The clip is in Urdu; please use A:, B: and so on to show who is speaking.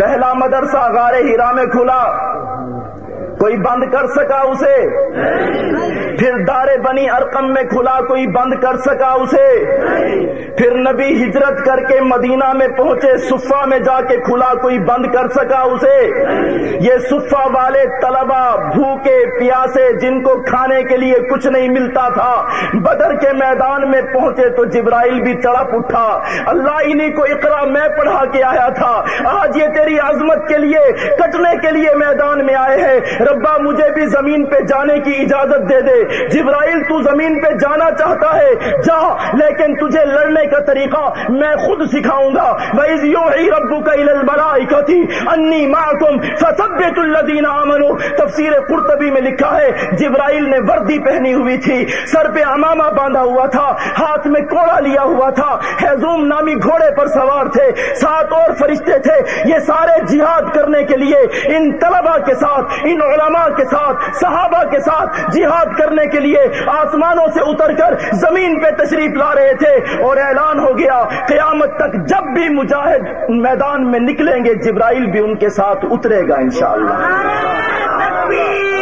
A: پہلا مدرسہ غار ہیرا میں کھلا۔ کوئی بند کر سکا اسے؟ پھر دار بنی ارقم میں کھلا، کوئی بند کر سکا اسے؟ پھر نبی ہجرت کر کے مدینہ میں پہنچے صفا میں جا کے کھلا، کوئی بند کر سکا اسے؟ یہ صفا والے طلبا بھوکے، پیاسے، جن کو کھانے کے لیے کچھ نہیں ملتا تھا، بدر کے میدان میں پہنچے تو جبرائیل بھی تڑپ اٹھا۔ اللہ انہیں کو اقرا میں پڑھا کے آیا تھا۔ آج یہ تیری عظمت کے لیے کٹنے کے لیے میدان میں آئے ہیں۔ ربا مجھے بھی زمین پہ جانے کی اجازت دے دے۔ جبرائیل تو زمین پہ جانا چاہتا ہے۔ جا، لیکن تجھے لڑنے کا طریقہ میں خود سکھاؤں گا۔ وَإِذْ يُوحِي رَبُّكَ إِلَى الْمَلَائِكَةِ أَنِّي مَعَكُمْ فَثَبِّتُوا الَّذِينَ آمَنُوا۔ تفسیر قرطبی میں لکھا ہے، جبرائیل نے وردی پہنی ہوئی تھی۔ سر پہ امامہ باندھا ہوا تھا، ہاتھ میں کوڑا لیا ہوا تھا۔ حیزوم نامی گھوڑے پر سوار تھے۔ سات اور فرشتے تھے۔ یہ سارے جہاد کرنے کے لیے ان طلبا کے ساتھ، ان علماء کے ساتھ، صحابہ کے ساتھ جہاد کرنے کے لیے آسمانوں سے اتر کر زمین پہ تشریف لا رہے تھے اور اعلان ہو گیا، قیامت تک جب بھی مجاہد میدان میں نکلیں گے، جبرائیل بھی ان کے ساتھ اترے گا انشاءاللہ۔
B: اللہ